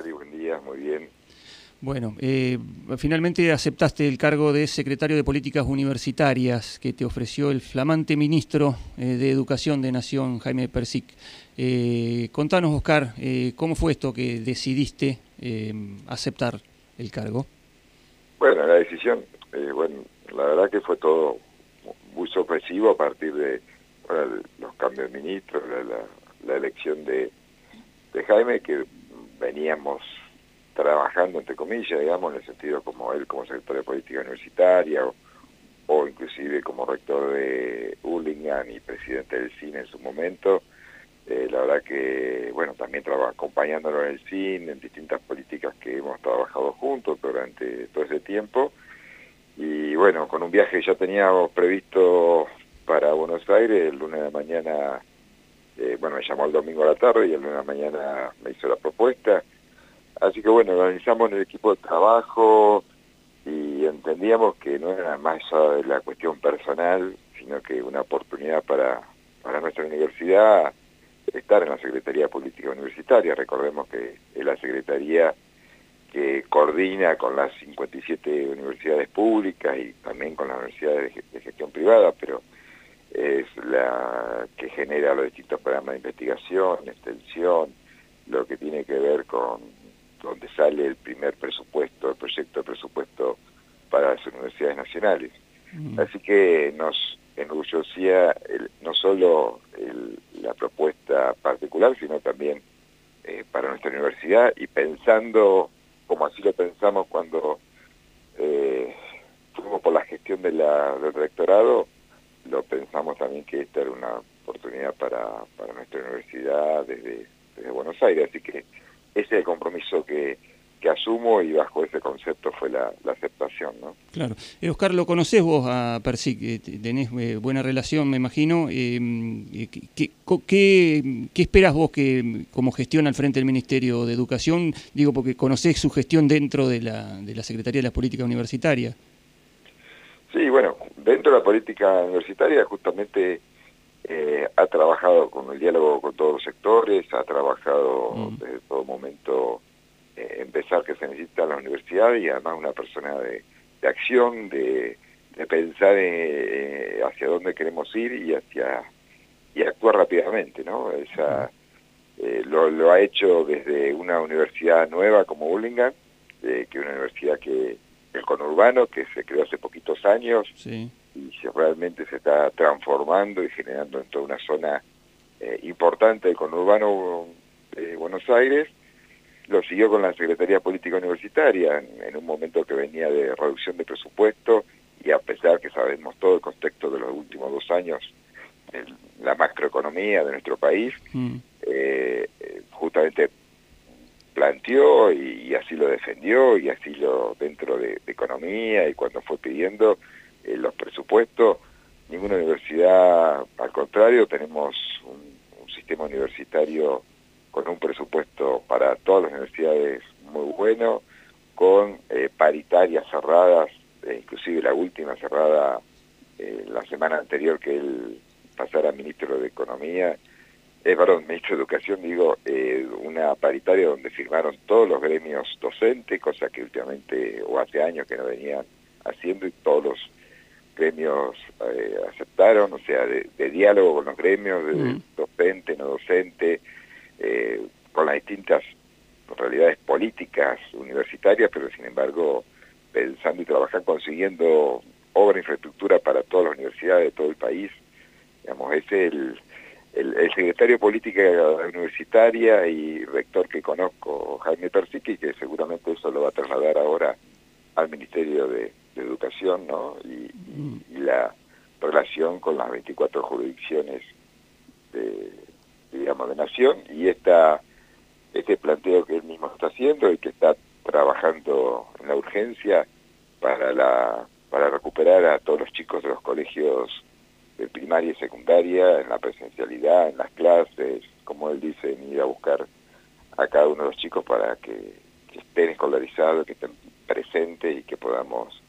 Buen día, muy bien. Bueno, eh, finalmente aceptaste el cargo de secretario de Políticas Universitarias que te ofreció el flamante ministro eh, de Educación de Nación, Jaime Persic. Eh, contanos, Oscar, ¿cómo fue esto que decidiste aceptar el cargo? Bueno, la decisión, bueno, la verdad que fue todo muy sorpresivo a partir de los cambios de ministros, la, elección de, de Jaime, que veníamos trabajando, entre comillas, digamos, en el sentido como él como secretario de política universitaria o, inclusive como rector de Hurlingham y presidente del cine en su momento. Eh, la verdad que, bueno, también acompañándolo en el cine, en distintas políticas que hemos trabajado juntos durante todo ese tiempo. Y bueno, con un viaje que ya teníamos previsto para Buenos Aires, el lunes de la mañana, eh, bueno, me llamó el domingo a la tarde y el lunes de la mañana me hizo la propuesta Así que bueno, organizamos el equipo de trabajo y entendíamos que no era más la cuestión personal, sino que una oportunidad para, para nuestra universidad estar en la Secretaría Política Universitaria. Recordemos que es la Secretaría que coordina con las 57 universidades públicas y también con las universidades de, gestión privada, pero es la que genera los distintos programas de investigación, extensión, lo que tiene que ver con donde sale el primer presupuesto, el proyecto de presupuesto para las universidades nacionales. Mm. Así que nos enorgullecía el, no solo la propuesta particular, sino también eh, para nuestra universidad y pensando, como así lo pensamos cuando eh, fuimos por la gestión de la, del rectorado, lo pensamos también que esta era una oportunidad para, para nuestra universidad desde, desde Buenos Aires. Así que ese es el compromiso que, que asumo y bajo ese concepto fue la, aceptación. ¿no? Claro. Eh, Oscar, ¿lo conocés vos a Persic? Tenés eh, buena relación, me imagino. Eh, ¿qué, qué, esperas vos que como gestión al frente del Ministerio de Educación? Digo, porque conocés su gestión dentro de la, de la Secretaría de las Políticas Universitarias. Sí, bueno, dentro de la política universitaria justamente eh, ha trabajado con el diálogo con todos los sectores, ha trabajado mm. desde todo momento eh, en pensar que se necesita la universidad y además una persona de, acción, de, pensar eh, hacia dónde queremos ir y hacia y actuar rápidamente, ¿no? Esa, lo, lo, ha hecho desde una universidad nueva como Burlingame, que es una universidad que el conurbano que se creó hace poquitos años. Sí y si realmente se está transformando y generando en toda una zona eh, importante del conurbano de Buenos Aires, lo siguió con la Secretaría Política Universitaria en, un momento que venía de reducción de presupuesto y a pesar que sabemos todo el contexto de los últimos dos años, la macroeconomía de nuestro país, mm. eh, justamente y, así lo defendió y así lo dentro de economía y cuando fue pidiendo eh, los presupuestos, ninguna universidad, al contrario, tenemos un, sistema universitario con un presupuesto para todas las universidades muy bueno, con eh, paritarias cerradas, eh, inclusive la última cerrada la semana anterior que él pasara ministro de Economía, eh, perdón, ministro de Educación, digo, una paritaria donde firmaron todos los gremios docentes, cosa que últimamente o hace años que no venían haciendo y todos los gremios eh, aceptaron, o sea, de, diálogo con los gremios, de, mm. docente, no docente, eh, con las distintas realidades políticas universitarias, pero sin embargo pensando y trabajando, consiguiendo obra e infraestructura para todas las universidades de todo el país. Digamos, es el, el, secretario de Política Universitaria y rector que conozco, Jaime Persiqui, que seguramente eso lo va a trasladar ahora al Ministerio de, Educación, ¿no? Y, la relación con las 24 jurisdicciones de, digamos, de nación y esta, este planteo que él mismo está haciendo y que está trabajando en la urgencia para, la, para recuperar a todos los chicos de los colegios de primaria y secundaria en la presencialidad, en las clases, como él dice, en ir a buscar a cada uno de los chicos para que, que estén escolarizados, que estén presentes y que podamos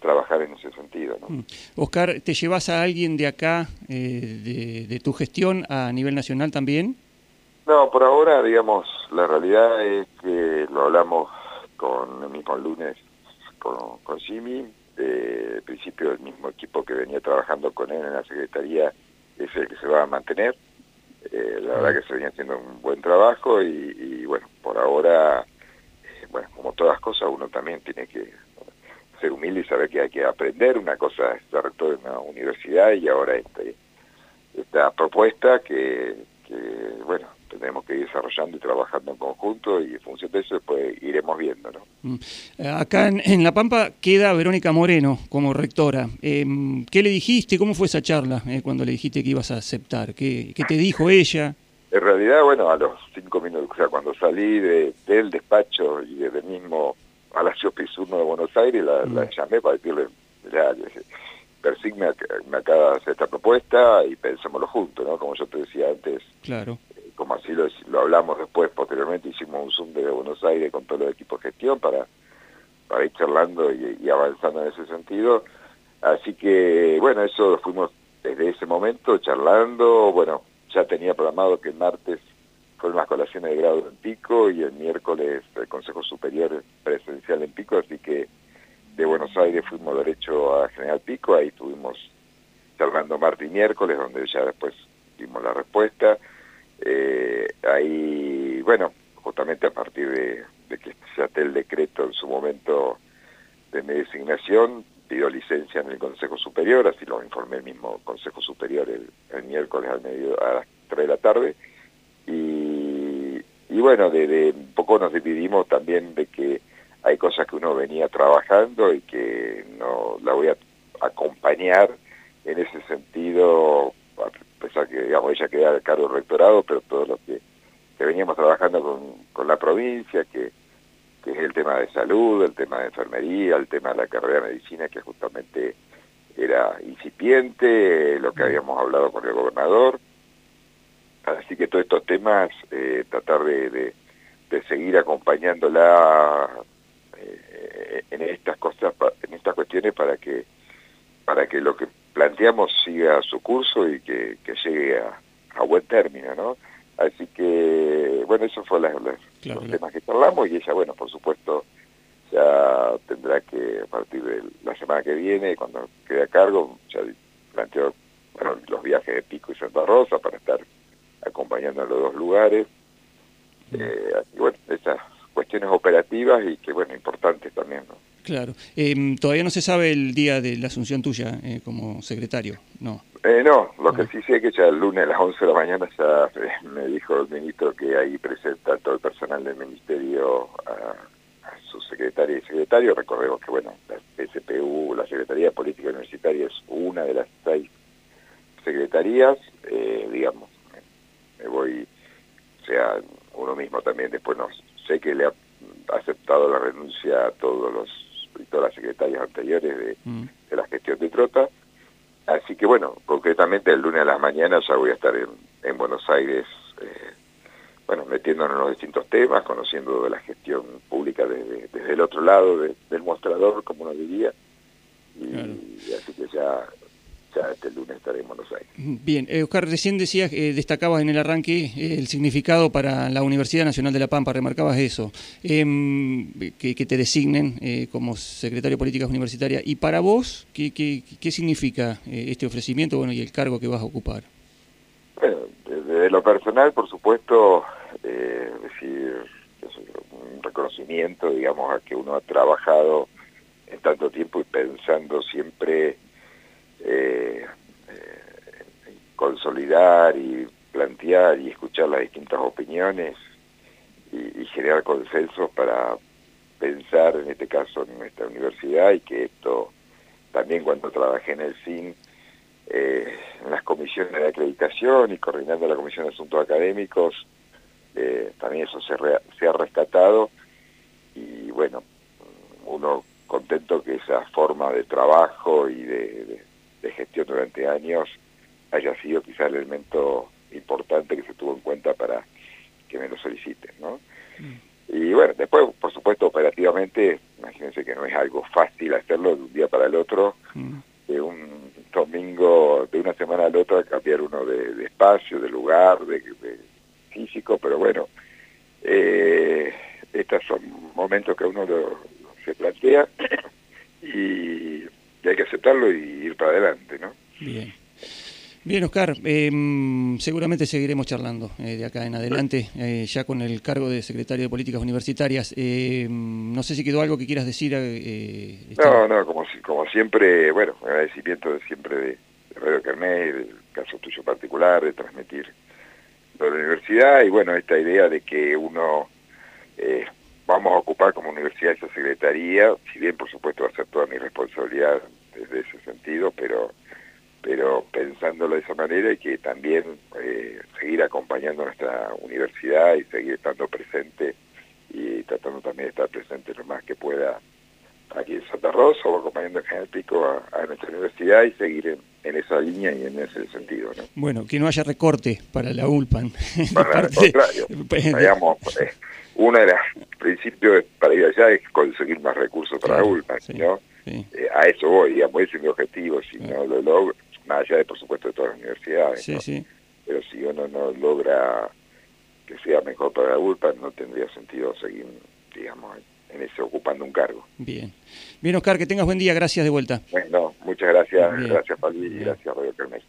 trabajar en ese sentido. ¿no? Mm. Oscar, ¿te llevas a alguien de acá, eh, de, tu gestión, a nivel nacional también? No, por ahora, digamos, la realidad es que lo hablamos con el mismo lunes con, con Jimmy, de principio el mismo equipo que venía trabajando con él en la Secretaría es el que se va a mantener. Eh, la verdad que se venía haciendo un buen trabajo y, bueno, por ahora, eh, bueno, como todas cosas, uno también tiene que ser humilde y saber que hay que aprender. Una cosa es ser rector de una universidad y ahora este, esta propuesta que, que, bueno, tenemos que ir desarrollando y trabajando en conjunto y en función de eso después iremos viendo. ¿no? Mm. Eh, acá en, La Pampa queda Verónica Moreno como rectora. Em, ¿Qué le dijiste? ¿Cómo fue esa charla eh, cuando le dijiste que ibas a aceptar? ¿Qué, ¿Qué, te dijo ella? En realidad, bueno, a los cinco minutos, o sea, cuando salí de, del despacho y desde el mismo Palacio Pisurno de Buenos Aires, la, la mm. llamé para decirle, ya, Persic me, me, acaba de hacer esta propuesta y pensémoslo juntos, ¿no? Como yo te decía antes, claro como así lo, hablamos después, posteriormente hicimos un Zoom de Buenos Aires con todo el equipo de gestión para, para ir charlando y, avanzando en ese sentido. Así que, bueno, eso lo fuimos desde ese momento charlando. Bueno, ya tenía programado que el martes fueron las colaciones de grado en Pico y el miércoles el Consejo Superior presencial en Pico, así que de Buenos Aires fuimos derecho a General Pico, ahí estuvimos charlando martes y miércoles, donde ya después dimos la respuesta. Eh, ahí, bueno, justamente a partir de, que se ate el decreto en su momento de mi designación, pidió licencia en el Consejo Superior, así lo informé el mismo Consejo Superior el, miércoles al medio, a las 3 de la tarde, y, y bueno, de, un poco nos dividimos también de que hay cosas que uno venía trabajando y que no la voy a acompañar en ese sentido que digamos ella queda al cargo del rectorado, pero todo lo que, que veníamos trabajando con, con la provincia, que, que es el tema de salud, el tema de enfermería, el tema de la carrera de medicina, que justamente era incipiente, lo que habíamos hablado con el gobernador. Así que todos estos temas, eh, tratar de, de, de, seguir acompañándola eh, en estas cosas, en estas cuestiones para que para que lo que planteamos siga su curso y que, llegue a, buen término, ¿no? Así que, bueno, eso fue los temas que hablamos y ella, bueno, por supuesto, ya tendrá que, a partir de la semana que viene, cuando quede a cargo, ya planteó bueno, los viajes de Pico y Santa Rosa para estar acompañando a los dos lugares. Eh, bueno, esas cuestiones operativas y que, bueno, importantes también, ¿no? Claro. Em, todavía no se sabe el día de la asunción tuya eh, como secretario, ¿no? Eh, no, lo que sí sé es que ya el lunes a las 11 de la mañana ya eh, me dijo el ministro que ahí presenta todo el personal del ministerio a, su secretaria y secretario. Recordemos que, bueno, la SPU, la Secretaría de Política Universitaria, es una de las seis secretarías, digamos, me voy, o sea, uno mismo también después no sé que le ha aceptado la renuncia a todos los y todas las secretarias anteriores mm. de, la gestión de Trota. Así que bueno, concretamente el lunes a las mañanas ya voy a estar en, en Buenos Aires, eh, bueno, metiéndonos en los distintos temas, conociendo de la gestión pública desde, desde el otro lado del mostrador, como uno diría. y así que ya este lunes estaré en Buenos Aires. Bien, eh, Oscar, recién decías, eh, destacabas en el arranque eh, el significado para la Universidad Nacional de La Pampa, remarcabas eso, em, que, te designen como secretario de Políticas Universitarias. ¿Y para vos qué, qué, significa este ofrecimiento bueno, y el cargo que vas a ocupar? Bueno, desde lo personal, por supuesto, decir, un reconocimiento, digamos, a que uno ha trabajado en tanto tiempo y pensando siempre eh, eh, consolidar y plantear y escuchar las distintas opiniones y, generar consensos para pensar, en este caso, en nuestra universidad y que esto también cuando trabajé en el CIN, eh, en las comisiones de acreditación y coordinando la Comisión de Asuntos Académicos, eh, también eso se, se ha rescatado y bueno, uno contento que esa forma de trabajo y de, de gestión durante años haya sido quizá el elemento importante que se tuvo en cuenta para que me lo soliciten, ¿no? Mm. Y bueno, después, por supuesto, operativamente, imagínense que no es algo fácil hacerlo de un día para el otro, mm. de un domingo, de una semana al otro, cambiar uno de, espacio, de lugar, de, físico, pero bueno, eh, estos son momentos que uno se plantea y, hay que aceptarlo y ir para adelante, ¿no? Bien. Bien, Oscar, em, seguramente seguiremos charlando eh, de acá en adelante, eh, ya con el cargo de secretario de Políticas Universitarias. Em, no sé si quedó algo que quieras decir. Eh, no, no, como, como siempre, bueno, agradecimiento de siempre de, Radio Carnet, del caso tuyo particular, de transmitir lo de la universidad y bueno, esta idea de que uno vamos a ocupar como universidad esa secretaría, si bien por supuesto va a ser toda mi responsabilidad desde ese sentido, pero pero pensándolo de esa manera y que también eh, seguir acompañando a nuestra universidad y seguir estando presente y tratando también de estar presente lo más que pueda aquí en Santa Rosa o acompañando en General Pico a, nuestra universidad y seguir en, esa línea y en ese sentido. ¿no? Bueno, que no haya recorte para la ULPAN. Para el contrario, digamos, eh, uno de los principios para ir allá es conseguir más recursos para la ULPAN, ¿no? Eh, a eso voy, digamos, ese es mi objetivo, si no lo logro, más allá de, por supuesto, de todas las universidades. Pero si uno no logra que sea mejor para la ULPA, no tendría sentido seguir, digamos, en ese ocupando un cargo. Bien. Bien, Oscar, que tengas buen día. Gracias de vuelta. Bueno, muchas gracias. Gracias, Pablo, y gracias, Radio Carmen.